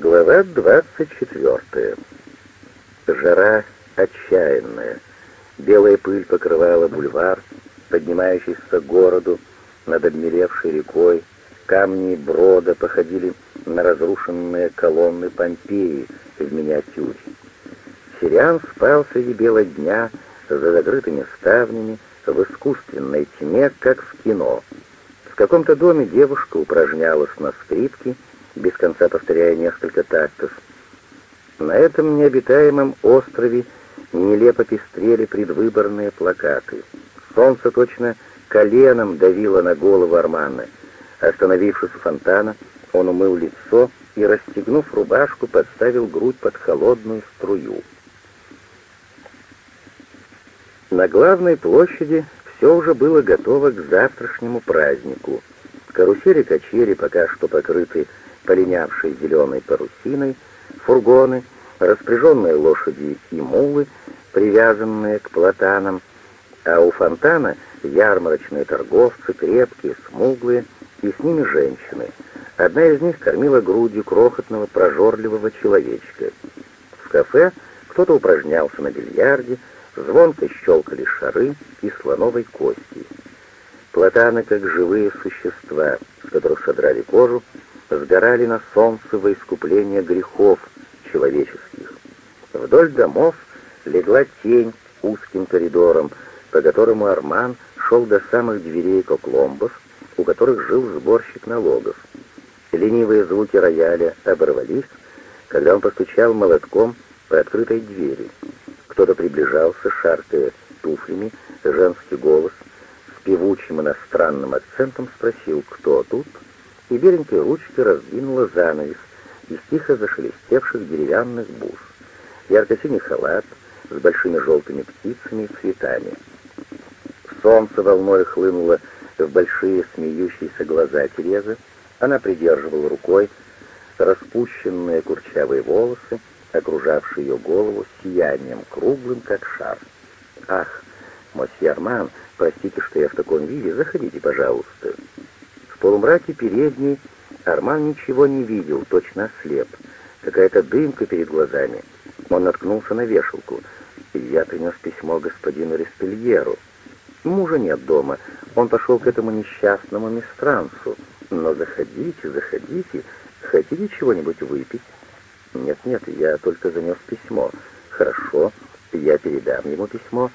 Глава 24. Жара отчаянная. Белая пыль покрывала бульвар, поднимающийся к городу над обмелевшей рекой. Камни брода походили на разрушенные колонны Помпеи в миниатюре. Сириан спал среди бела дня за закрытыми ставнями в искусственной тьме, как в кино. В каком-то доме девушка упражнялась на скрипке, без конца повторяя несколько тактов. На этом необитаемом острове нелепо пестрели предвыборные плакаты. Солнце точно коленом давило на голову Армана. Остановившись у фонтана, он умыл лицо и, расстегнув рубашку, подставил грудь под холодную струю. На главной площади все уже было готово к завтрашнему празднику. Карусели качели пока что покрыты полинявшей зеленой парусиной, фургоны, распряженные лошади и мулы, привязанные к платанам, а у фонтана ярмарочные торговцы, крепкие, смуглые, и с ними женщины. Одна из них кормила грудью крохотного прожорливого человечка. В кафе кто-то упражнялся на бильярде, звонко щелкали шары и слоновой кости. Платаны, как живые существа, с которых содрали кожу, сгорали на солнце во искупление грехов человеческих. Вдоль домов легла тень узким коридором, по которому Арман шел до самых дверей кокломбов, у которых жил сборщик налогов. Ленивые звуки рояля оборвались, когда он постучал молотком по открытой двери. Кто-то приближался, шаркая туфлями, женский голос с певучим иностранным акцентом спросил «Кто тут?», и беленькой ручкой раздвинула занавес из тихо зашелестевших деревянных бус. Ярко-синий халат с большими желтыми птицами и цветами. Солнце волной хлынуло в большие смеющиеся глаза Терезы. Она придерживала рукой распущенные курчавые волосы, окружавшие ее голову сиянием, круглым, как шар. «Ах, мосье Арман, простите, что я в таком виде, заходите, пожалуйста». В полумраке передней Арман ничего не видел, точно ослеп. Какая-то дымка перед глазами. Он наткнулся на вешалку. «Я принес письмо господину Респельеру. Мужа нет дома. Он пошел к этому несчастному мистрансу. Но заходите, заходите. Хотите чего-нибудь выпить?» «Нет-нет, я только занес письмо». «Хорошо, я передам ему письмо,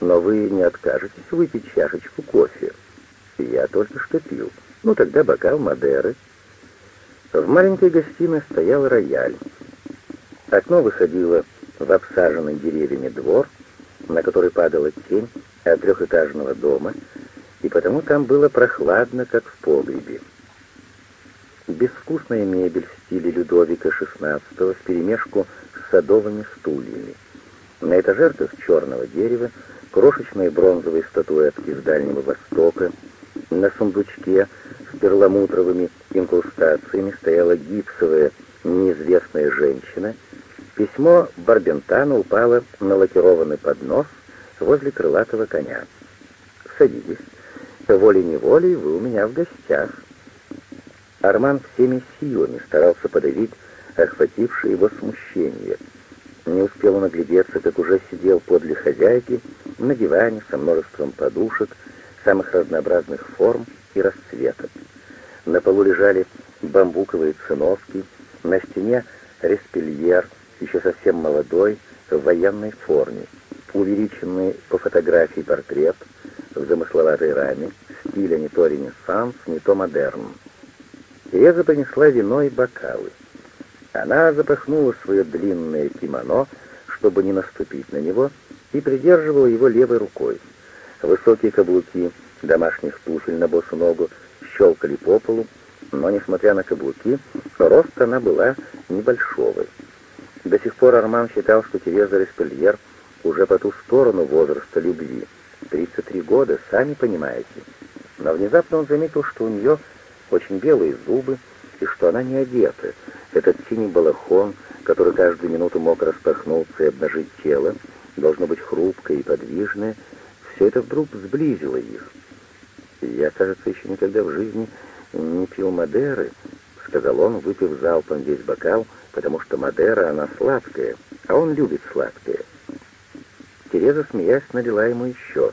но вы не откажетесь выпить чашечку кофе?» «Я только что пил. Ну, тогда бокал Мадеры». В маленькой гостиной стоял рояль. Окно выходило в обсаженный деревьями двор, на который падала тень от трехэтажного дома, и потому там было прохладно, как в погребе. Безвкусная мебель в стиле Людовика XVI вперемешку с садовыми стульями. На этажерках черного дерева крошечные бронзовые статуэтки с Дальнего Востока, на сундучке перламутровыми инкрустациями стояла гипсовая неизвестная женщина. Письмо Барбентана упало на лакированный поднос возле крылатого коня. «Садитесь. Волей-неволей вы у меня в гостях». Арман всеми силами старался подавить охватившее его смущение. Не успел он оглядеться, как уже сидел подле хозяйки на диване со множеством подушек, самых разнообразных форм и расцветок. На полу лежали бамбуковые циновки, на стене респельер, еще совсем молодой, в военной форме, увеличенный по фотографии портрет в замысловатой раме, стиля не то ренессанс, не то модерн. Тереза понесла вино и бокалы. Она запахнула свое длинное кимоно, чтобы не наступить на него, и придерживала его левой рукой. Высокие каблуки домашних туфель на босу ногу щелкали по полу, но, несмотря на каблуки, рост она была небольшого. До сих пор Арман считал, что Тереза Респельер уже по ту сторону возраста любви. 33 года, сами понимаете. Но внезапно он заметил, что у нее очень белые зубы, и что она не одета. Этот синий балахон, который каждую минуту мог распахнуться и обнажить тело, должно быть хрупкое и подвижное, все это вдруг сблизило их. «Я, кажется, еще никогда в жизни не пил Мадеры», — сказал он, выпив залпом весь бокал, потому что Мадера, она сладкая, а он любит сладкое. Тереза, смеясь, налила ему еще.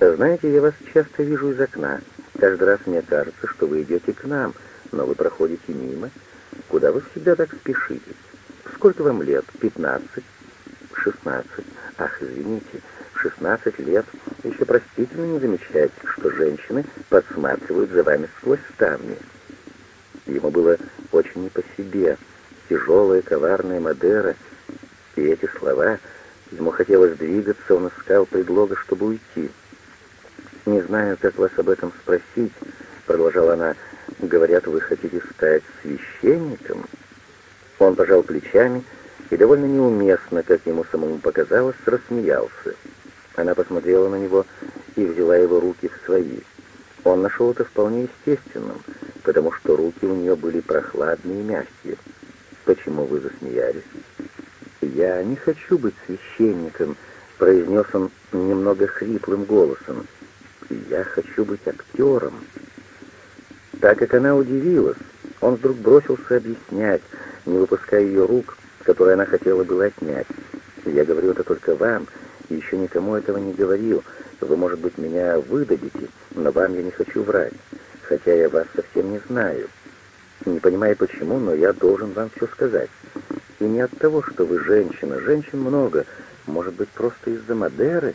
«Знаете, я вас часто вижу из окна. Каждый раз мне кажется, что вы идете к нам, но вы проходите мимо. Куда вы всегда так спешите? Сколько вам лет? Пятнадцать? Шестнадцать? Ах, извините, в шестнадцать лет еще простительно не замечать, что женщины подсматривают за вами сквозь ставни». Ему было очень не по себе, тяжелая, коварная Мадера, и эти слова, ему хотелось двигаться, он искал предлога, чтобы уйти. «Не знаю, как вас об этом спросить», — продолжала она, — «говорят, вы хотите стать священником?» Он пожал плечами и довольно неуместно, как ему самому показалось, рассмеялся. Она посмотрела на него и взяла его руки в свои. Он нашел это вполне естественным, потому что руки у нее были прохладные и мягкие. «Почему вы засмеялись?» «Я не хочу быть священником», — произнес он немного хриплым голосом. «Я хочу быть актером». Так как она удивилась, он вдруг бросился объяснять, не выпуская ее рук, которые она хотела было отнять. «Я говорю это только вам, еще никому этого не говорил. Вы, может быть, меня выдадите, но вам я не хочу врать хотя я вас совсем не знаю. Не понимаю почему, но я должен вам все сказать. И не от того, что вы женщина. Женщин много. Может быть, просто из-за Мадеры?»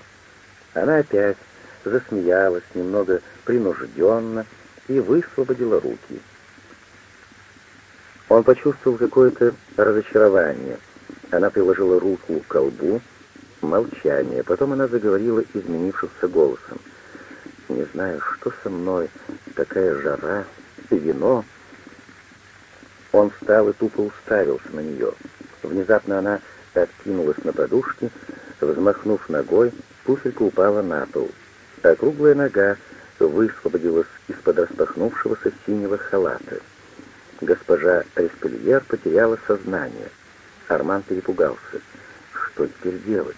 Она опять засмеялась, немного принужденно, и высвободила руки. Он почувствовал какое-то разочарование. Она приложила руку к колбу, молчание. Потом она заговорила изменившимся голосом. «Не знаю, что со мной, такая жара, и вино. Он встал и тупо уставился на нее. Внезапно она откинулась на подушке, взмахнув ногой, туфелька упала на пол, а круглая нога высвободилась из-под распахнувшегося синего халата. Госпожа Респельер потеряла сознание. Арман перепугался. Что теперь делать?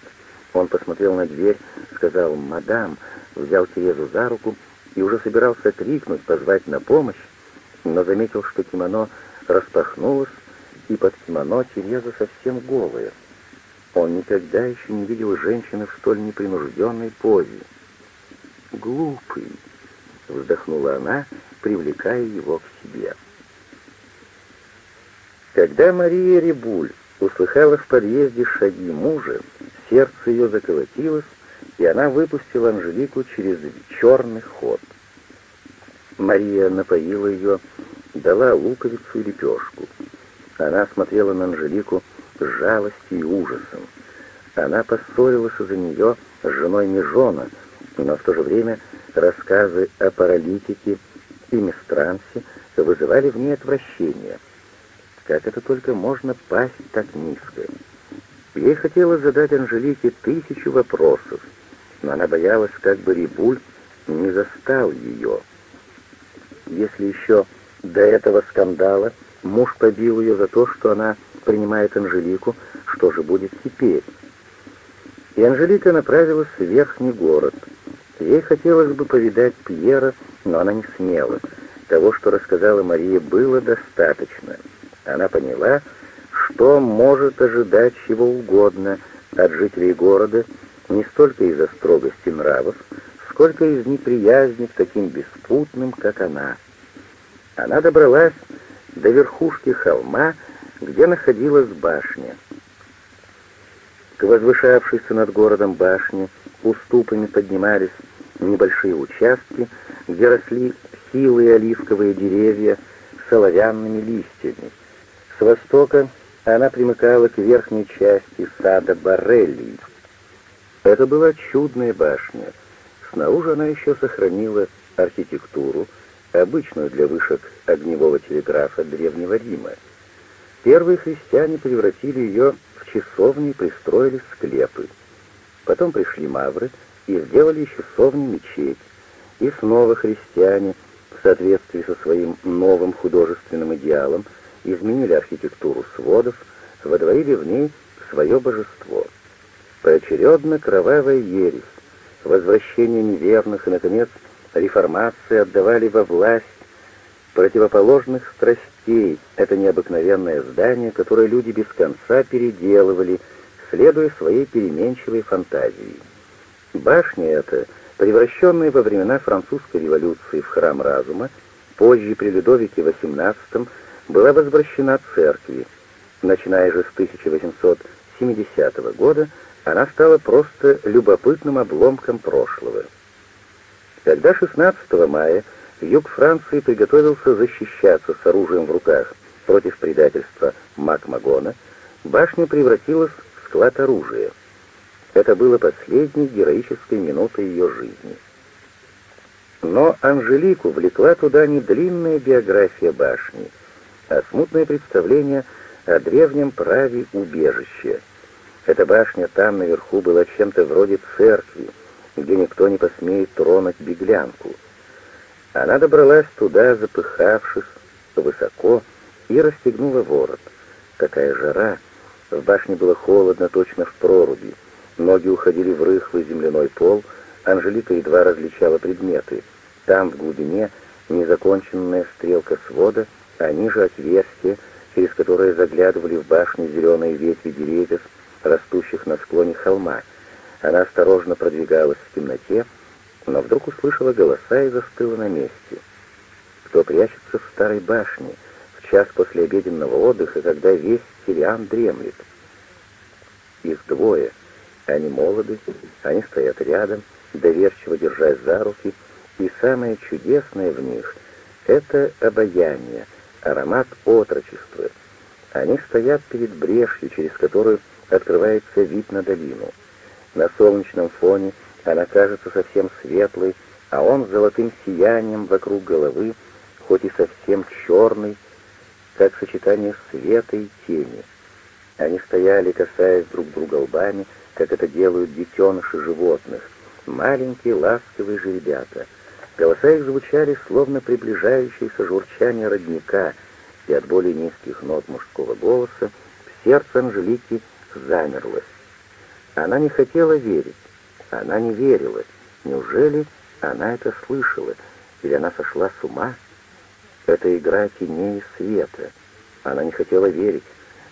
Он посмотрел на дверь, сказал «Мадам», взял Терезу за руку и уже собирался крикнуть, позвать на помощь, но заметил, что кимоно распахнулось, и под кимоно Тереза совсем голая. Он никогда еще не видел женщины в столь непринужденной позе. «Глупый!» — вздохнула она, привлекая его к себе. Когда Мария Рибуль услыхала в подъезде шаги мужа, сердце ее заколотилось, и она выпустила Анжелику через черный ход. Мария напоила ее, дала луковицу и лепешку. Она смотрела на Анжелику с жалостью и ужасом. Она поссорилась за нее с женой Межона, но в то же время рассказы о паралитике и мистрансе вызывали в ней отвращение. Как это только можно пасть так низко? Ей хотелось задать Анжелике тысячу вопросов, но она боялась, как бы Рибуль не застал ее. Если еще до этого скандала муж побил ее за то, что она принимает Анжелику, что же будет теперь? И Анжелика направилась в верхний город. Ей хотелось бы повидать Пьера, но она не смела. Того, что рассказала Мария, было достаточно. Она поняла, что может ожидать чего угодно от жителей города, не столько из-за строгости нравов, сколько из неприязни к таким беспутным, как она. Она добралась до верхушки холма, где находилась башня. К возвышавшейся над городом башне уступами поднимались небольшие участки, где росли хилые оливковые деревья с оловянными листьями. Востока она примыкала к верхней части сада Барелли. Это была чудная башня. Снаружи она еще сохранила архитектуру, обычную для вышек огневого телеграфа Древнего Рима. Первые христиане превратили ее в часовни и пристроили склепы. Потом пришли мавры и сделали часовни мечеть. И снова христиане, в соответствии со своим новым художественным идеалом, изменили архитектуру сводов, водворили в ней свое божество. Поочередно кровавая ересь, возвращение неверных и, наконец, реформация отдавали во власть противоположных страстей, это необыкновенное здание, которое люди без конца переделывали, следуя своей переменчивой фантазии. Башня эта, превращенная во времена французской революции в храм разума, позже при Людовике XVIII была возвращена церкви. Начиная же с 1870 года, она стала просто любопытным обломком прошлого. Когда 16 мая юг Франции приготовился защищаться с оружием в руках против предательства Макмагона, башня превратилась в склад оружия. Это было последней героической минутой ее жизни. Но Анжелику влекла туда не длинная биография башни, а смутное представление о древнем праве убежища. Эта башня там наверху была чем-то вроде церкви, где никто не посмеет тронуть беглянку. Она добралась туда, запыхавшись, высоко, и расстегнула ворот. Какая жара! В башне было холодно, точно в проруби. Ноги уходили в рыхлый земляной пол, Анжелика едва различала предметы. Там, в глубине, незаконченная стрелка свода, а ниже отверстие, через которое заглядывали в башню зеленые ветви деревьев, растущих на склоне холма. Она осторожно продвигалась в темноте, но вдруг услышала голоса и застыла на месте. Кто прячется в старой башне в час после обеденного отдыха, когда весь Сириан дремлет? Их двое. Они молоды, они стоят рядом, доверчиво держась за руки, и самое чудесное в них — это обаяние, аромат отрочества. Они стоят перед брешью, через которую открывается вид на долину. На солнечном фоне она кажется совсем светлой, а он с золотым сиянием вокруг головы, хоть и совсем черный, как сочетание света и тени. Они стояли, касаясь друг друга лбами, как это делают детеныши животных, маленькие ласковые же ребята. Голоса их звучали, словно приближающееся журчание родника, и от более низких нот мужского голоса сердце Анжелики замерло. Она не хотела верить. Она не верила. Неужели она это слышала? Или она сошла с ума? Это игра теней и света. Она не хотела верить.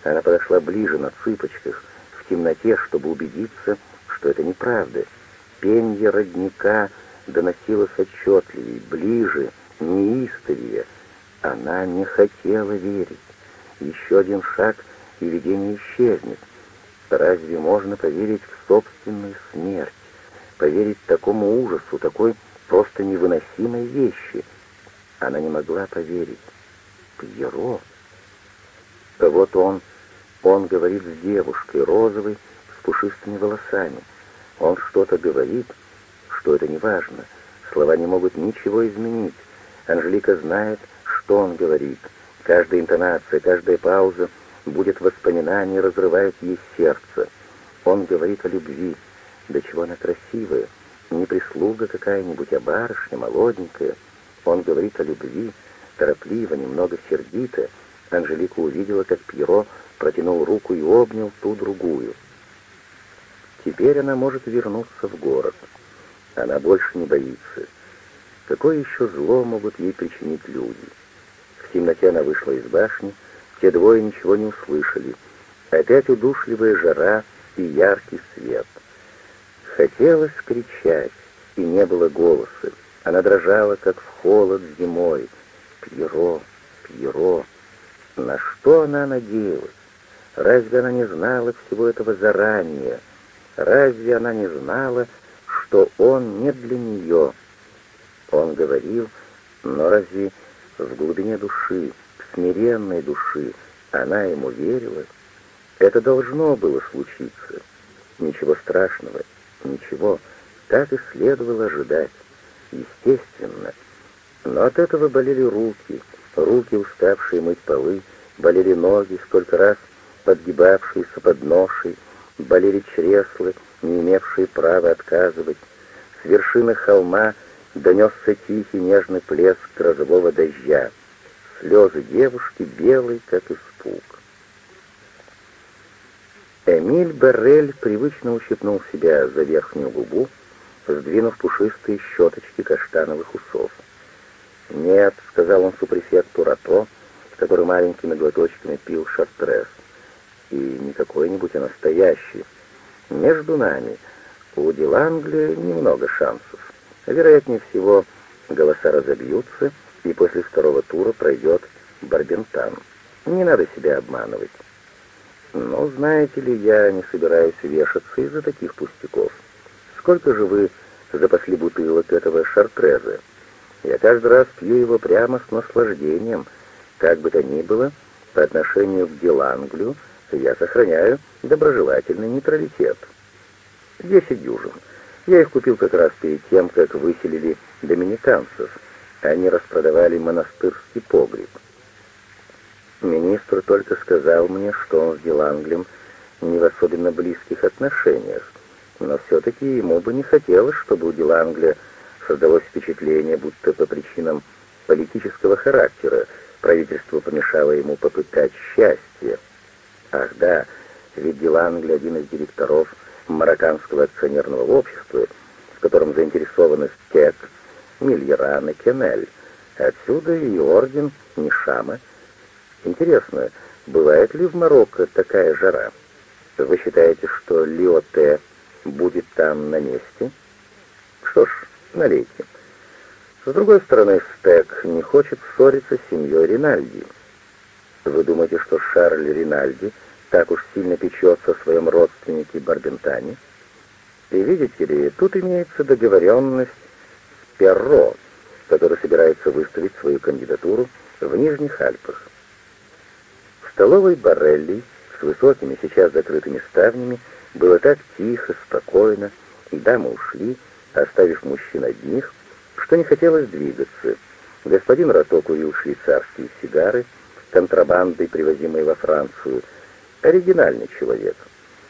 Она подошла ближе на цыпочках, в темноте, чтобы убедиться, что это неправда. Пенье родника доносилось отчетливее, ближе, неистовее. Она не хотела верить. Еще один шаг, и видение исчезнет. Разве можно поверить в собственную смерть? Поверить такому ужасу, такой просто невыносимой вещи? Она не могла поверить. Пьеро. Вот он, он говорит с девушкой, розовой, с пушистыми волосами. Он что-то говорит, что это не важно. Слова не могут ничего изменить. Анжелика знает, что он говорит. Каждая интонация, каждая пауза — будет воспоминание, разрывает ей сердце. Он говорит о любви. Да чего она красивая. Не прислуга какая-нибудь, а барышня, молоденькая. Он говорит о любви, торопливо, немного сердито. Анжелика увидела, как Пьеро протянул руку и обнял ту другую. Теперь она может вернуться в город. Она больше не боится. Какое еще зло могут ей причинить люди? В темноте она вышла из башни, те двое ничего не услышали. Опять удушливая жара и яркий свет. Хотелось кричать, и не было голоса. Она дрожала, как в холод зимой. Пьеро, Пьеро. На что она надеялась? Разве она не знала всего этого заранее? Разве она не знала, что он не для нее? Он говорил, но разве в глубине души смиренной души, она ему верила, это должно было случиться. Ничего страшного, ничего, так и следовало ожидать. Естественно. Но от этого болели руки, руки, уставшие мыть полы, болели ноги, столько раз подгибавшиеся под ношей, болели чресла, не имевшие права отказывать. С вершины холма донесся тихий нежный плеск грозового дождя слезы девушки, белой, как испуг. Эмиль Беррель привычно ущипнул себя за верхнюю губу, сдвинув пушистые щеточки каштановых усов. «Нет», — сказал он супрефекту Рато, который маленькими глоточками пил шартрес. И не какой-нибудь, а настоящий. Между нами у Дилангли немного шансов. Вероятнее всего, голоса разобьются, и после второго тура пройдет Барбентан. Не надо себя обманывать. Но, знаете ли, я не собираюсь вешаться из-за таких пустяков. Сколько же вы запасли бутылок этого шартреза? Я каждый раз пью его прямо с наслаждением. Как бы то ни было, по отношению к Деланглю я сохраняю доброжелательный нейтралитет. Десять дюжин. Я их купил как раз перед тем, как выселили доминиканцев. Они распродавали монастырский погреб. Министр только сказал мне, что он с Деланглем не в особенно близких отношениях, но все-таки ему бы не хотелось, чтобы у Делангля создалось впечатление, будто по причинам политического характера правительство помешало ему попытать счастье. Ах да, ведь Делангля один из директоров марокканского акционерного общества, в котором заинтересованы Стек, Мильеран и Кенель. Отсюда и орден Нишама — Интересно, бывает ли в Марокко такая жара? Вы считаете, что Лиоте будет там на месте? Что ж, налейте. С другой стороны, Стек не хочет ссориться с семьей Ринальди. Вы думаете, что Шарль Ринальди так уж сильно печется о своем родственнике Барбентане? И видите ли, тут имеется договоренность с Перро, который собирается выставить свою кандидатуру в Нижних Альпах столовой Барелли с высокими, сейчас закрытыми ставнями было так тихо, спокойно, и дамы ушли, оставив мужчин одних, что не хотелось двигаться. Господин Рато курил швейцарские сигары, контрабандой, привозимые во Францию. Оригинальный человек.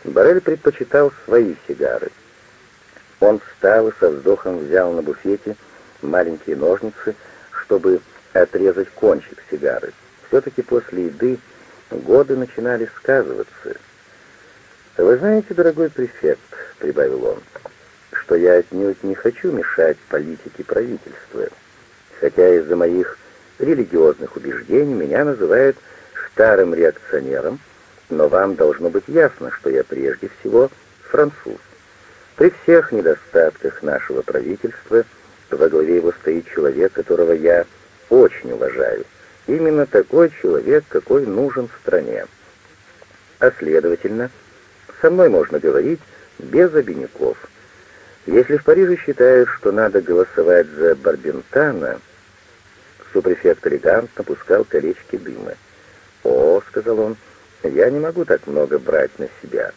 Барель предпочитал свои сигары. Он встал и со вздохом взял на буфете маленькие ножницы, чтобы отрезать кончик сигары. Все-таки после еды Годы начинали сказываться. «Вы знаете, дорогой префект», — прибавил он, — «что я отнюдь не хочу мешать политике правительства, хотя из-за моих религиозных убеждений меня называют старым реакционером, но вам должно быть ясно, что я прежде всего француз. При всех недостатках нашего правительства во главе его стоит человек, которого я очень уважаю — Именно такой человек, какой нужен стране. А следовательно, со мной можно говорить без обиняков. Если в Париже считают, что надо голосовать за Барбентана, супрефект элегантно пускал колечки дыма. «О», — сказал он, — «я не могу так много брать на себя.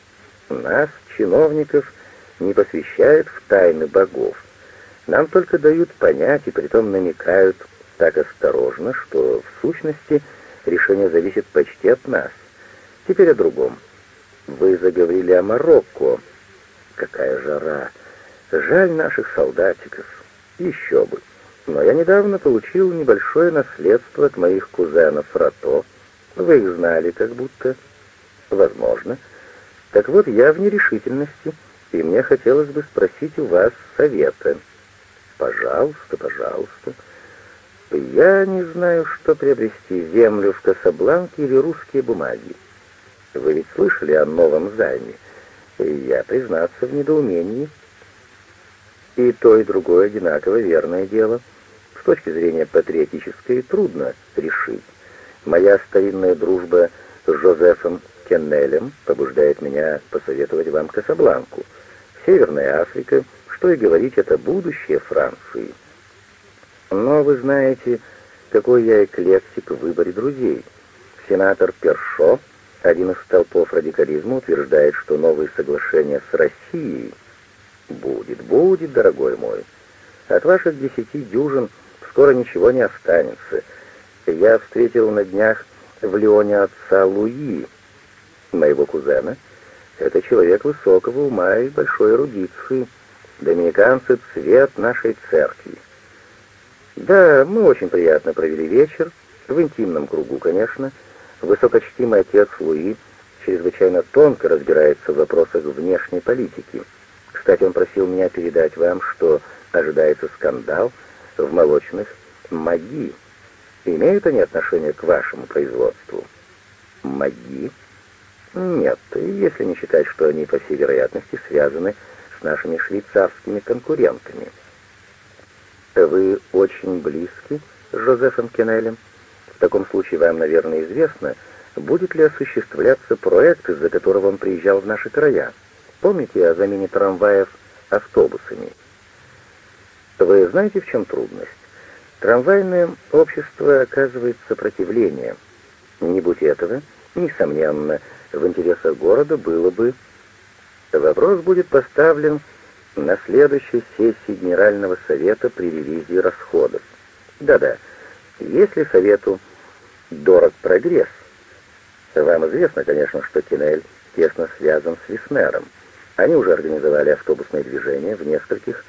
Нас, чиновников, не посвящают в тайны богов. Нам только дают понять и притом намекают так осторожно, что в сущности решение зависит почти от нас. Теперь о другом. Вы заговорили о Марокко. Какая жара! Жаль наших солдатиков. Еще бы. Но я недавно получил небольшое наследство от моих кузенов Рато. Вы их знали как будто. Возможно. Так вот, я в нерешительности, и мне хотелось бы спросить у вас совета. Пожалуйста, пожалуйста. Я не знаю, что приобрести, землю в Касабланке или русские бумаги. Вы ведь слышали о новом займе? Я, признаться, в недоумении. И то, и другое одинаково верное дело. С точки зрения патриотической трудно решить. Моя старинная дружба с Жозефом Кеннелем побуждает меня посоветовать вам Касабланку. Северная Африка, что и говорить, это будущее Франции. Но вы знаете, какой я эклектик в выборе друзей. Сенатор Першо, один из столпов радикализма, утверждает, что новые соглашения с Россией будет, будет, дорогой мой. От ваших десяти дюжин скоро ничего не останется. Я встретил на днях в Лионе отца Луи, моего кузена. Это человек высокого ума и большой эрудиции. Доминиканцы — цвет нашей церкви. Да, мы очень приятно провели вечер, в интимном кругу, конечно. Высокочтимый отец Луи чрезвычайно тонко разбирается в вопросах внешней политики. Кстати, он просил меня передать вам, что ожидается скандал в молочных маги. Имеют они отношение к вашему производству? Маги? Нет, если не считать, что они, по всей вероятности, связаны с нашими швейцарскими конкурентами. Вы очень близки с Жозефом Кеннелем? В таком случае вам, наверное, известно, будет ли осуществляться проект, из-за которого он приезжал в наши края. Помните о замене трамваев автобусами? Вы знаете, в чем трудность? Трамвайное общество оказывает сопротивление. Не будь этого, несомненно, в интересах города было бы... Вопрос будет поставлен на следующей сессии Генерального совета при ревизии расходов. Да-да, если совету дорог прогресс, вам известно, конечно, что Кинель тесно связан с Виснером. Они уже организовали автобусное движение в нескольких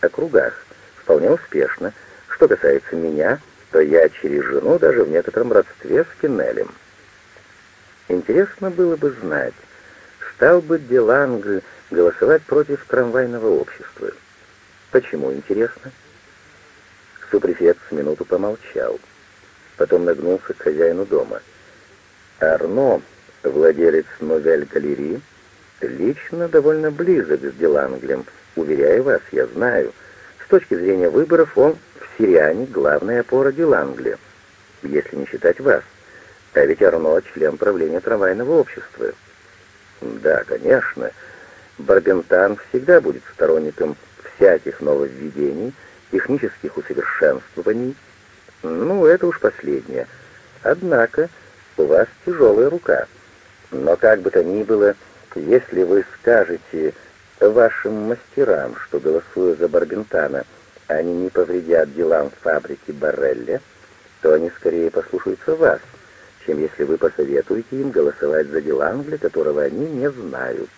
округах, вполне успешно. Что касается меня, то я через жену даже в некотором родстве с Кинелем. Интересно было бы знать, стал бы Деланг голосовать против трамвайного общества. Почему, интересно? Супрефект с минуту помолчал. Потом нагнулся к хозяину дома. Арно, владелец Новель-галереи, лично довольно близок с Деланглем. Уверяю вас, я знаю. Точки зрения выборов он в Сириане главная опора Делангля, если не считать вас. А ведь Арно — член правления трамвайного общества. Да, конечно. Барбентан всегда будет сторонником всяких нововведений, технических усовершенствований. Ну, это уж последнее. Однако у вас тяжелая рука. Но как бы то ни было, если вы скажете вашим мастерам, что, голосуя за Барбентана, они не повредят делам фабрики Баррелли, то они скорее послушаются вас, чем если вы посоветуете им голосовать за Делангля, которого они не знают.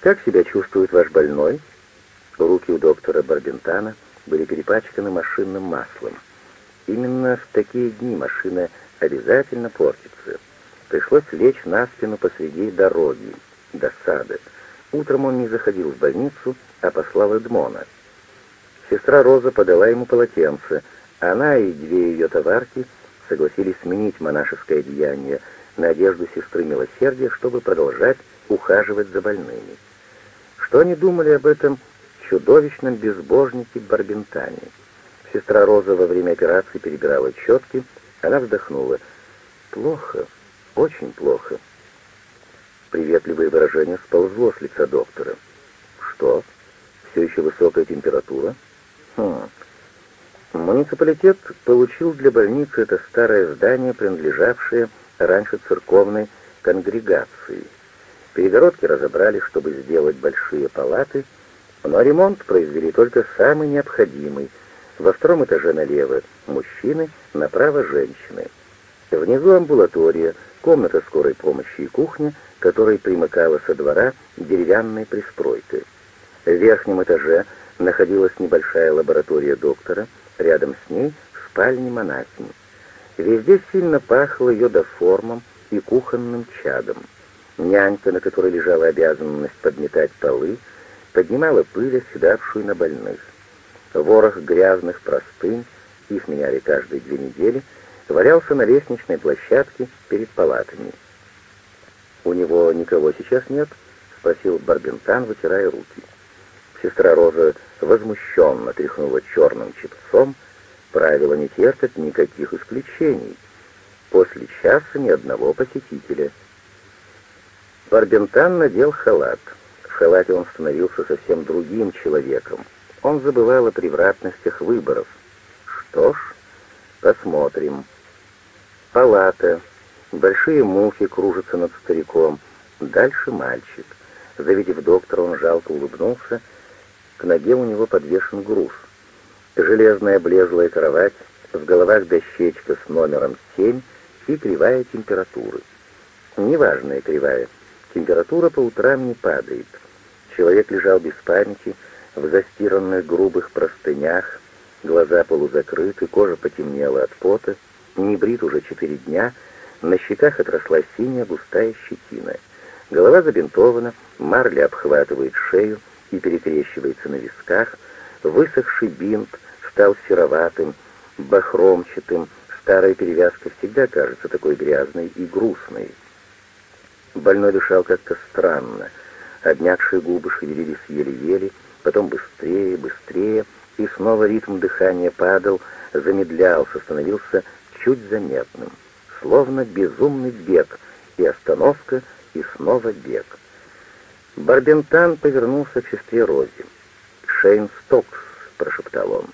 Как себя чувствует ваш больной? Руки у доктора Барбентана были перепачканы машинным маслом. Именно в такие дни машина обязательно портится. Пришлось лечь на спину посреди дороги, досады. Утром он не заходил в больницу, а послал Эдмона. Сестра Роза подала ему полотенце — она и две ее товарки согласились сменить монашеское деяние на одежду сестры милосердия, чтобы продолжать ухаживать за больными. Что они думали об этом чудовищном безбожнике Барбентане? Сестра Роза во время операции перебирала четки, она вздохнула. «Плохо, очень плохо». Приветливое выражение сползло с лица доктора. «Что? Все еще высокая температура?» «Хм, Муниципалитет получил для больницы это старое здание, принадлежавшее раньше церковной конгрегации. Перегородки разобрали, чтобы сделать большие палаты, но ремонт произвели только самый необходимый. Во втором этаже налево мужчины, направо женщины. Внизу амбулатория, комната скорой помощи и кухня, которой примыкала со двора деревянной пристройкой. В верхнем этаже находилась небольшая лаборатория доктора — Рядом с ней в спальне монахини. Везде сильно пахло йодоформом и кухонным чадом. Нянька, на которой лежала обязанность подметать полы, поднимала пыль, оседавшую на больных. Ворох грязных простынь, их меняли каждые две недели, валялся на лестничной площадке перед палатами. «У него никого сейчас нет?» — спросил Барбентан, вытирая руки. Сестра Роза возмущенно тряхнула черным чепцом. Правила не терпят никаких исключений. После часа ни одного посетителя. Барбентан надел халат. В халате он становился совсем другим человеком. Он забывал о превратностях выборов. Что ж, посмотрим. Палата. Большие мухи кружатся над стариком. Дальше мальчик. Завидев доктора, он жалко улыбнулся к ноге у него подвешен груз. Железная облезлая кровать, в головах дощечка с номером 7 и кривая температуры. Неважная кривая. Температура по утрам не падает. Человек лежал без памяти, в застиранных грубых простынях, глаза полузакрыты, кожа потемнела от пота, не брит уже четыре дня, на щеках отросла синяя густая щетина. Голова забинтована, марля обхватывает шею, и перекрещивается на висках, высохший бинт стал сероватым, бахромчатым, старая перевязка всегда кажется такой грязной и грустной. Больной дышал как-то странно, обмякшие губы шевелились еле-еле, потом быстрее, быстрее, и снова ритм дыхания падал, замедлялся, становился чуть заметным, словно безумный бег, и остановка, и снова бег. Барбентан повернулся к сестре Розе. «Шейн Стокс», — прошептал он.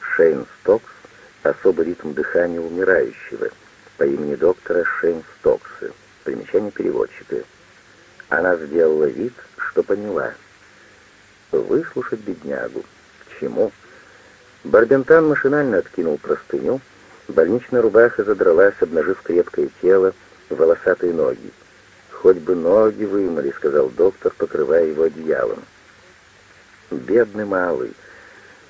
Шейн Стокс — особый ритм дыхания умирающего по имени доктора Шейн Стокса. Примечание переводчика. Она сделала вид, что поняла. Выслушать беднягу. К чему? Барбентан машинально откинул простыню. Больничная рубаха задралась, обнажив крепкое тело, волосатые ноги. «Хоть бы ноги вымыли», — сказал доктор, покрывая его одеялом. Бедный малый.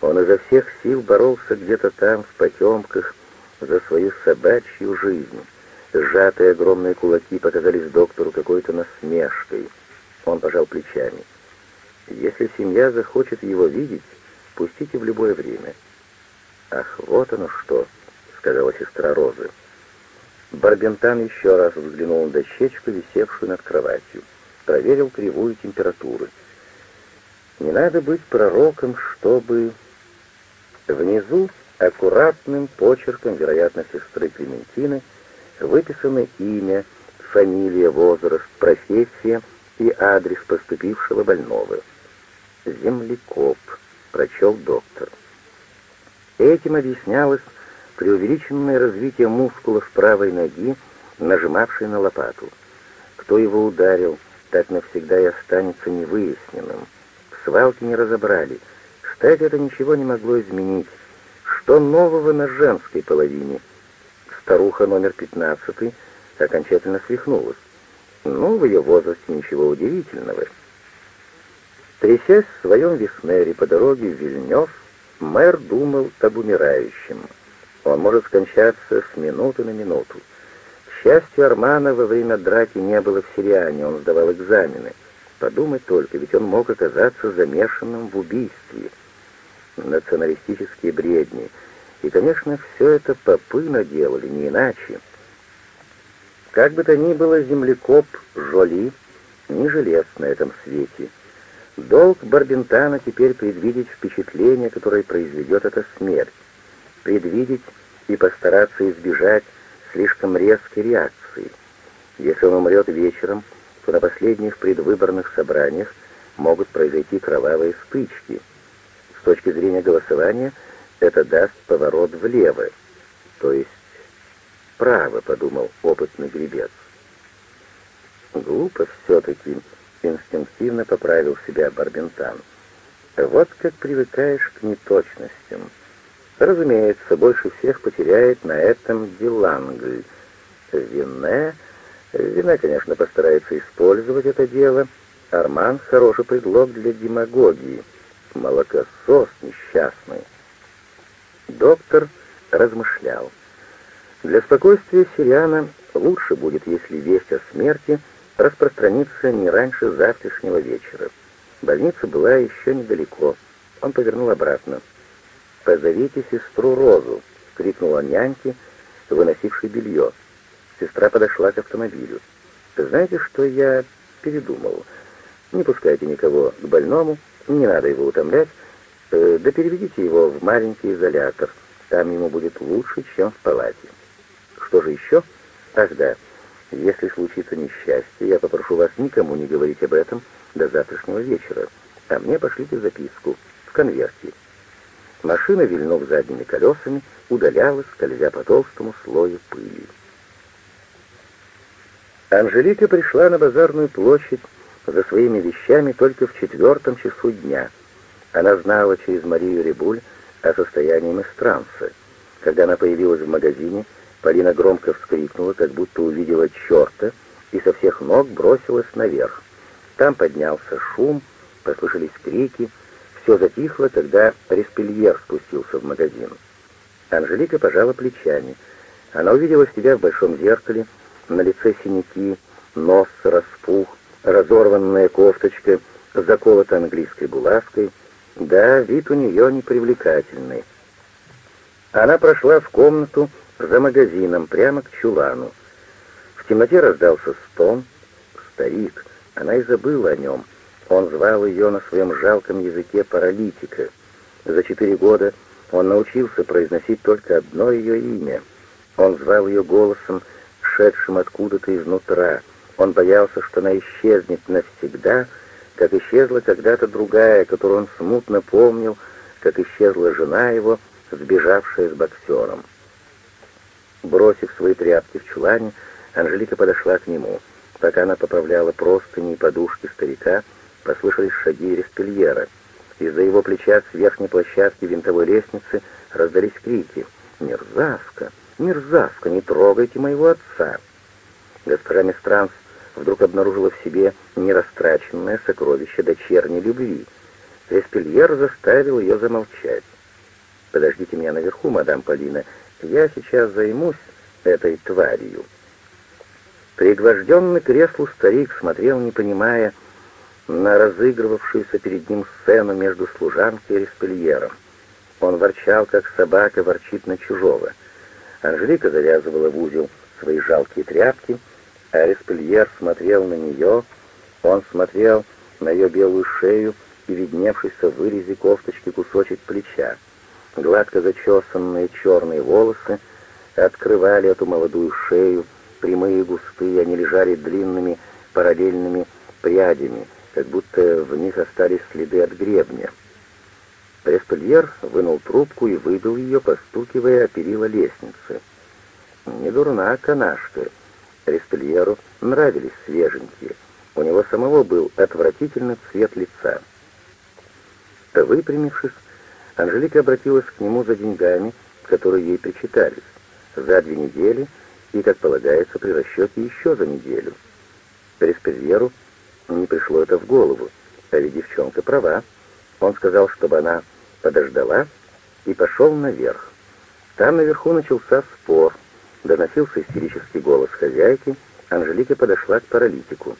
Он изо всех сил боролся где-то там, в потемках, за свою собачью жизнь. Сжатые огромные кулаки показались доктору какой-то насмешкой. Он пожал плечами. «Если семья захочет его видеть, пустите в любое время». «Ах, вот оно что!» — сказала сестра Розы. Барбентан еще раз взглянул на дощечку, висевшую над кроватью. Проверил кривую температуры. Не надо быть пророком, чтобы... Внизу аккуратным почерком, вероятно, сестры Клементины, выписаны имя, фамилия, возраст, профессия и адрес поступившего больного. «Землекоп», — прочел доктор. Этим объяснялось преувеличенное развитие мускулов правой ноги, нажимавшей на лопату. Кто его ударил, так навсегда и останется невыясненным. Свалке не разобрали. Кстати, это ничего не могло изменить. Что нового на женской половине — Старуха номер 15 окончательно свихнулась. Ну, в ее возрасте ничего удивительного. Трясясь в своем веснере по дороге в Вильнёв, мэр думал об умирающем. Он может скончаться с минуты на минуту. К счастью, Армана во время драки не было в Сириане, он сдавал экзамены. Подумать только, ведь он мог оказаться замешанным в убийстве. Националистические бредни — и, конечно, все это попы наделали, не иначе. Как бы то ни было, землекоп Жоли не желез на этом свете. Долг Барбентана теперь предвидеть впечатление, которое произведет эта смерть, предвидеть и постараться избежать слишком резкой реакции. Если он умрет вечером, то на последних предвыборных собраниях могут произойти кровавые стычки. С точки зрения голосования – это даст поворот влево, то есть вправо, подумал опытный гребец. Глупо все-таки, инстинктивно поправил себя Барбентан. Вот как привыкаешь к неточностям. Разумеется, больше всех потеряет на этом Дилангль. Вине... Вина, конечно, постарается использовать это дело. Арман — хороший предлог для демагогии. Молокосос несчастный. Доктор размышлял. Для спокойствия Сириана лучше будет, если весть о смерти распространится не раньше завтрашнего вечера. Больница была еще недалеко. Он повернул обратно. «Позовите сестру Розу!» — крикнула няньке, выносившей белье. Сестра подошла к автомобилю. «Знаете, что я передумал? Не пускайте никого к больному, не надо его утомлять, Э, да переведите его в маленький изолятор. Там ему будет лучше, чем в палате. Что же еще? Ах да, если случится несчастье, я попрошу вас никому не говорить об этом до завтрашнего вечера, а мне пошлите записку в конверте. Машина, вильнув задними колесами, удалялась, скользя по толстому слою пыли. Анжелика пришла на базарную площадь за своими вещами только в четвертом часу дня — она знала через Марию Рибуль о состоянии Местранца. Когда она появилась в магазине, Полина громко вскрикнула, как будто увидела черта, и со всех ног бросилась наверх. Там поднялся шум, послышались крики. Все затихло, когда Респельер спустился в магазин. Анжелика пожала плечами. Она увидела себя в большом зеркале, на лице синяки, нос распух, разорванная кофточка, заколота английской булавкой — Да, вид у нее непривлекательный. Она прошла в комнату за магазином, прямо к чулану. В темноте раздался стон. Старик, она и забыла о нем. Он звал ее на своем жалком языке паралитика. За четыре года он научился произносить только одно ее имя. Он звал ее голосом, шедшим откуда-то изнутра. Он боялся, что она исчезнет навсегда, как исчезла когда-то другая, которую он смутно помнил, как исчезла жена его, сбежавшая с боксером. Бросив свои тряпки в чулане, Анжелика подошла к нему. Пока она поправляла простыни и подушки старика, послышались шаги Респельера. Из-за его плеча с верхней площадки винтовой лестницы раздались крики. «Мерзавка! Мерзавка! Не трогайте моего отца!» Госпожа Местранс вдруг обнаружила в себе нерастраченное сокровище дочерней любви. Респельер заставил ее замолчать. «Подождите меня наверху, мадам Полина, я сейчас займусь этой тварью». Пригвожденный креслу старик смотрел, не понимая, на разыгрывавшуюся перед ним сцену между служанкой и респельером. Он ворчал, как собака ворчит на чужого. Анжелика завязывала в узел свои жалкие тряпки, а респельер смотрел на нее, он смотрел на ее белую шею и видневшийся в вырезе кофточки кусочек плеча. Гладко зачесанные черные волосы открывали эту молодую шею, прямые и густые, они лежали длинными параллельными прядями, как будто в них остались следы от гребня. Преспельер вынул трубку и выбил ее, постукивая о перила лестницы. Не дурна канашка. Респельеру нравились свеженькие. У него самого был отвратительный цвет лица. Выпрямившись, Анжелика обратилась к нему за деньгами, которые ей причитались, за две недели и, как полагается, при расчете еще за неделю. Респельеру не пришло это в голову, а ведь девчонка права. Он сказал, чтобы она подождала, и пошел наверх. Там наверху начался спор, доносился истерический голос хозяйки, Анжелика подошла к паралитику.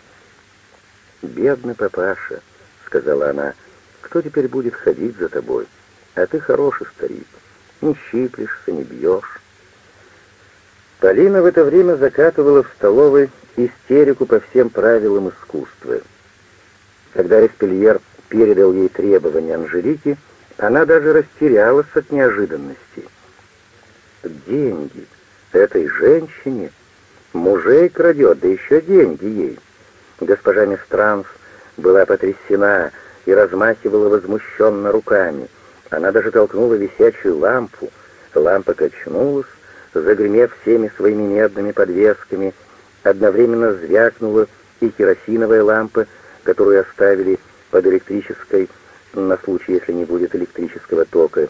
«Бедный папаша», — сказала она, — «кто теперь будет ходить за тобой?» А ты хороший старик, не щиплешься, не бьешь. Полина в это время закатывала в столовой истерику по всем правилам искусства. Когда Респельер передал ей требования Анжелики, она даже растерялась от неожиданности. Деньги этой женщине, мужей крадет, да еще деньги ей. Госпожа Местранс была потрясена и размахивала возмущенно руками — она даже толкнула висячую лампу. Лампа качнулась, загремев всеми своими медными подвесками. Одновременно звякнула и керосиновая лампа, которую оставили под электрической, на случай, если не будет электрического тока.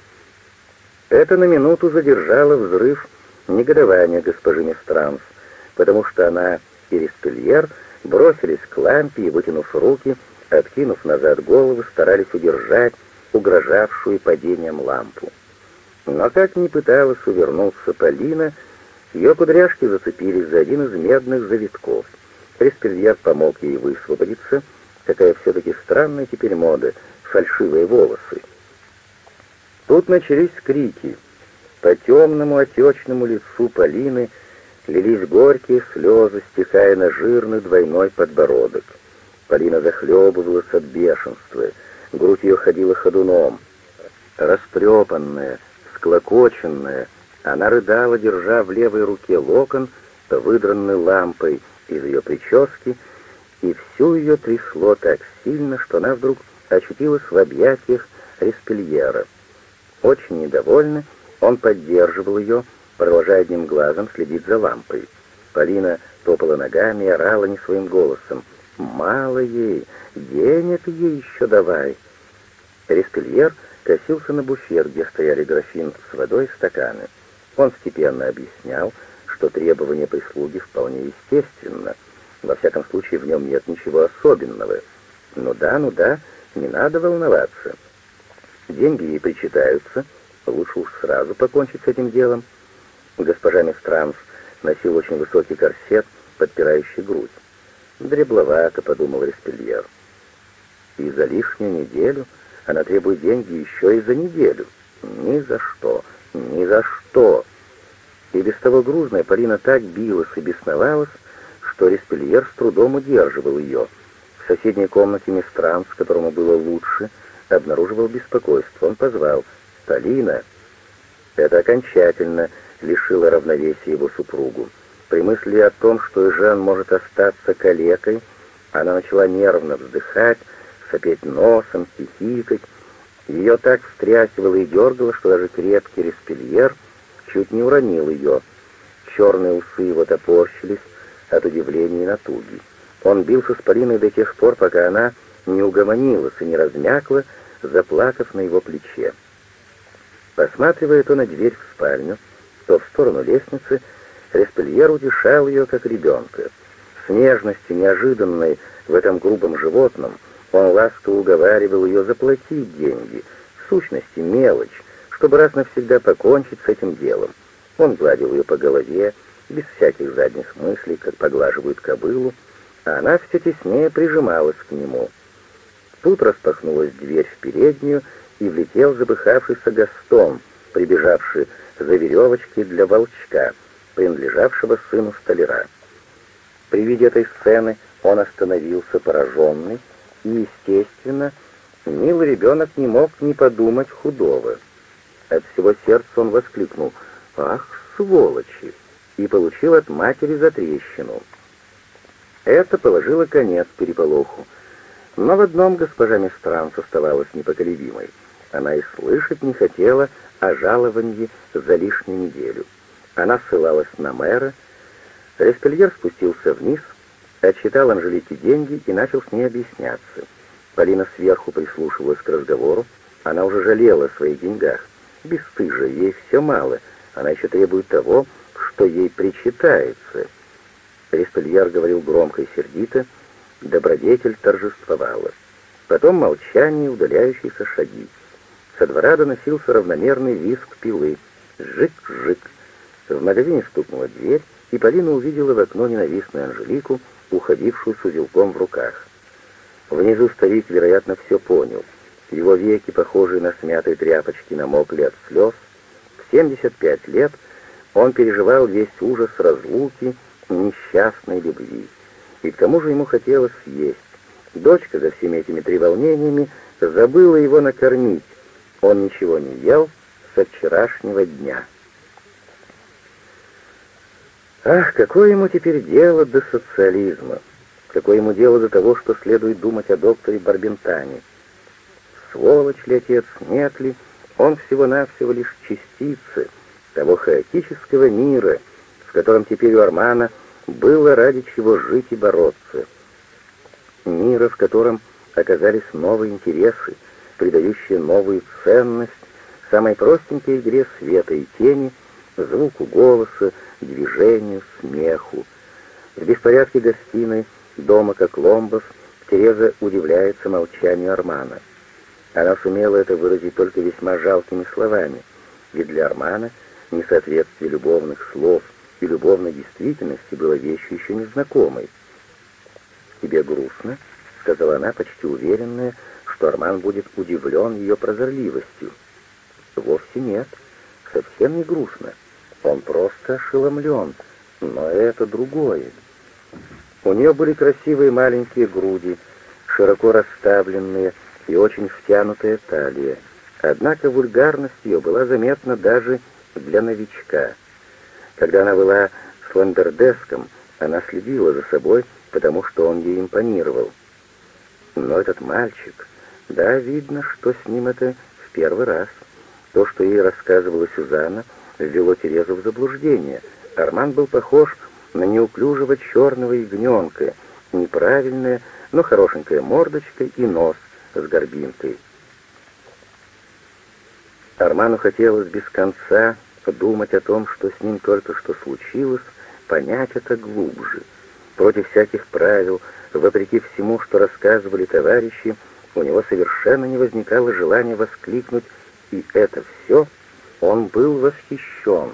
Это на минуту задержало взрыв негодования госпожи Местранс, потому что она и Респельер бросились к лампе и, вытянув руки, откинув назад головы, старались удержать угрожавшую падением лампу. Но как ни пыталась увернуться Полина, ее кудряшки зацепились за один из медных завитков. Респельер помог ей высвободиться, какая все-таки странная теперь мода, фальшивые волосы. Тут начались крики. По темному отечному лицу Полины лились горькие слезы, стекая на жирный двойной подбородок. Полина захлебывалась от бешенства — грудь ее ходила ходуном. Растрепанная, склокоченная, она рыдала, держа в левой руке локон, выдранный лампой из ее прически, и всю ее трясло так сильно, что она вдруг очутилась в объятиях Респельера. Очень недовольный, он поддерживал ее, продолжая одним глазом следить за лампой. Полина топала ногами и орала не своим голосом. «Мало ей! Денег ей еще давай!» Респельер косился на буфет, где стояли графин с водой и стаканы. Он степенно объяснял, что требование прислуги вполне естественно. Во всяком случае, в нем нет ничего особенного. Ну да, ну да, не надо волноваться. Деньги ей причитаются, лучше уж сразу покончить с этим делом. Госпожа Местранс носил очень высокий корсет, подпирающий грудь. «Дребловато», — подумал Респельер. «И за лишнюю неделю Она требует деньги еще и за неделю. Ни за что, ни за что. И без того грузная Полина так билась и бесновалась, что Респельер с трудом удерживал ее. В соседней комнате Мистранс, которому было лучше, обнаруживал беспокойство. Он позвал «Полина». Это окончательно лишило равновесия его супругу. При мысли о том, что Жан может остаться калекой, она начала нервно вздыхать, сопеть носом, хихикать. Ее так встряхивало и дергало, что даже крепкий респельер чуть не уронил ее. Черные усы его топорщились от удивления и натуги. Он бился с Полиной до тех пор, пока она не угомонилась и не размякла, заплакав на его плече. Посматривая то на дверь в спальню, то в сторону лестницы, Респельер утешал ее, как ребенка. С нежностью, неожиданной в этом грубом животном, он ласково уговаривал ее заплатить деньги, в сущности мелочь, чтобы раз навсегда покончить с этим делом. Он гладил ее по голове, без всяких задних мыслей, как поглаживают кобылу, а она все теснее прижималась к нему. Тут распахнулась дверь в переднюю, и влетел запыхавшийся Гастон, прибежавший за веревочкой для волчка, принадлежавшего сыну столяра. При виде этой сцены он остановился пораженный, и, естественно, милый ребенок не мог не подумать худого. От всего сердца он воскликнул «Ах, сволочи!» и получил от матери затрещину. Это положило конец переполоху. Но в одном госпожа Мистранс оставалась непоколебимой. Она и слышать не хотела о жаловании за лишнюю неделю. Она ссылалась на мэра. Респельер спустился вниз, отчитал Анжелике деньги и начал с ней объясняться. Полина сверху прислушивалась к разговору. Она уже жалела о своих деньгах. Бесстыжая, ей все мало. Она еще требует того, что ей причитается. Респельер говорил громко и сердито. Добродетель торжествовала. Потом молчание удаляющиеся шаги. Со двора доносился равномерный визг пилы. Жик-жик. В магазине стукнула дверь, и Полина увидела в окно ненавистную Анжелику, уходившую с узелком в руках. Внизу старик, вероятно, все понял. Его веки, похожие на смятые тряпочки, намокли от слез. В 75 лет он переживал весь ужас разлуки, несчастной любви. И к тому же ему хотелось съесть. Дочка за всеми этими треволнениями забыла его накормить. Он ничего не ел со вчерашнего дня. Ах, какое ему теперь дело до социализма? Какое ему дело до того, что следует думать о докторе Барбентане? Сволочь ли отец, нет ли, он всего-навсего лишь частицы того хаотического мира, в котором теперь у Армана было ради чего жить и бороться. Мира, в котором оказались новые интересы, придающие новую ценность самой простенькой игре света и тени, звуку голоса, движению, смеху. В беспорядке гостиной дома Кокломбов Тереза удивляется молчанию Армана. Она сумела это выразить только весьма жалкими словами, ведь для Армана несоответствие любовных слов и любовной действительности было вещью еще незнакомой. «Тебе грустно?» — сказала она, почти уверенная, что Арман будет удивлен ее прозорливостью. «Вовсе нет, совсем не грустно. Он просто ошеломлен, но это другое». У нее были красивые маленькие груди, широко расставленные и очень втянутая талия. Однако вульгарность ее была заметна даже для новичка. Когда она была с Ландердеском, она следила за собой, потому что он ей импонировал. Но этот мальчик, да, видно, что с ним это в первый раз. То, что ей рассказывала Сюзанна, ввело Терезу в заблуждение. Арман был похож на неуклюжего черного ягненка, неправильная, но хорошенькая мордочка и нос с горбинкой. Арману хотелось без конца подумать о том, что с ним только что случилось, понять это глубже. Против всяких правил, вопреки всему, что рассказывали товарищи, у него совершенно не возникало желания воскликнуть «И это все?» Он был восхищен,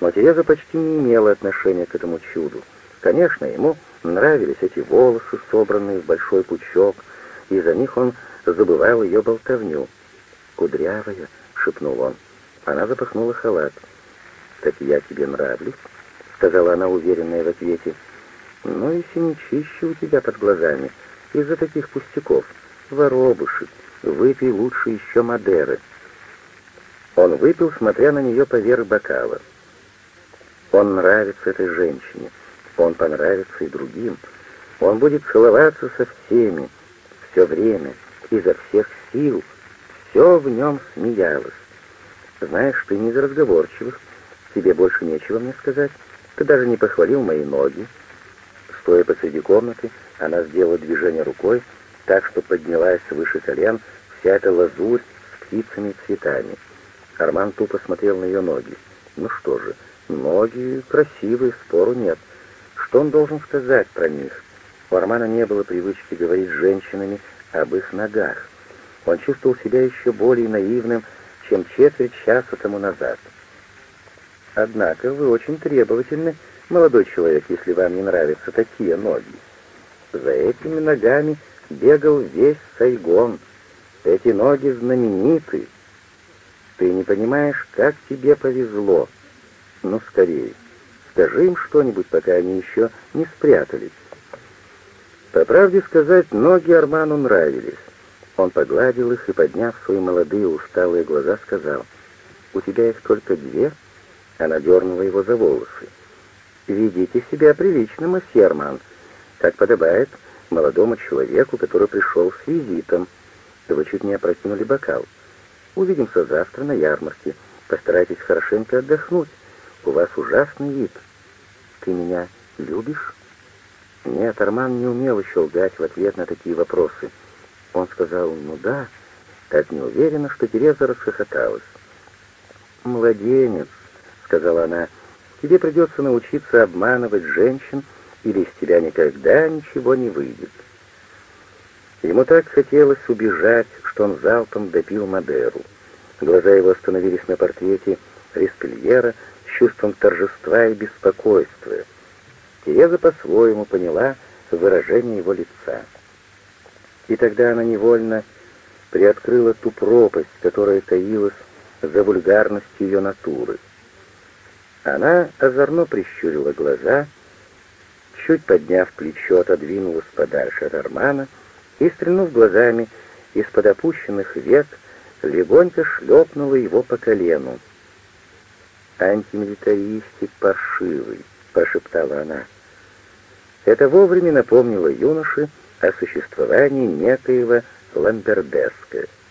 но Тереза почти не имела отношения к этому чуду. Конечно, ему нравились эти волосы, собранные в большой пучок, и за них он забывал ее болтовню. «Кудрявая», — шепнул он. Она запахнула халат. «Так я тебе нравлюсь?» — сказала она, уверенная в ответе. «Ну и синячище у тебя под глазами. Из-за таких пустяков. Воробушек, выпей лучше еще Мадеры». Он выпил, смотря на нее поверх бокала. Он нравится этой женщине. Он понравится и другим. Он будет целоваться со всеми, все время, изо всех сил. Все в нем смеялось. Знаешь, ты не из разговорчивых. Тебе больше нечего мне сказать. Ты даже не похвалил мои ноги. Стоя посреди комнаты, она сделала движение рукой, так что поднялась выше колен вся эта лазурь с птицами и цветами. Арман тупо смотрел на ее ноги. Ну что же, ноги красивые, спору нет. Что он должен сказать про них? У Армана не было привычки говорить с женщинами об их ногах. Он чувствовал себя еще более наивным, чем четверть часа тому назад. Однако вы очень требовательны, молодой человек, если вам не нравятся такие ноги. За этими ногами бегал весь Сайгон. Эти ноги знамениты. Ты не понимаешь, как тебе повезло. Ну, скорее, скажи им что-нибудь, пока они еще не спрятались. По правде сказать, ноги Арману нравились. Он погладил их и, подняв свои молодые усталые глаза, сказал, «У тебя их только две?» Она дернула его за волосы. «Ведите себя прилично, мосье Арман, как подобает молодому человеку, который пришел с визитом. Вы чуть не опрокинули бокал. Увидимся завтра на ярмарке. Постарайтесь хорошенько отдохнуть. У вас ужасный вид. Ты меня любишь?» Нет, Арман не умел еще лгать в ответ на такие вопросы. Он сказал «ну да», так неуверенно, что Тереза расхохоталась. «Младенец», — сказала она, — «тебе придется научиться обманывать женщин, или из тебя никогда ничего не выйдет». Ему так хотелось убежать, что он залпом допил Мадеру. Глаза его остановились на портрете Респельера с чувством торжества и беспокойства. Тереза по-своему поняла выражение его лица. И тогда она невольно приоткрыла ту пропасть, которая таилась за вульгарностью ее натуры. Она озорно прищурила глаза, чуть подняв плечо, отодвинулась подальше от Армана и, стрельнув глазами из-под опущенных век, легонько шлепнула его по колену. «Антимилитаристик паршивый», — прошептала она. Это вовремя напомнило юноше о существовании некоего Ламбердеска —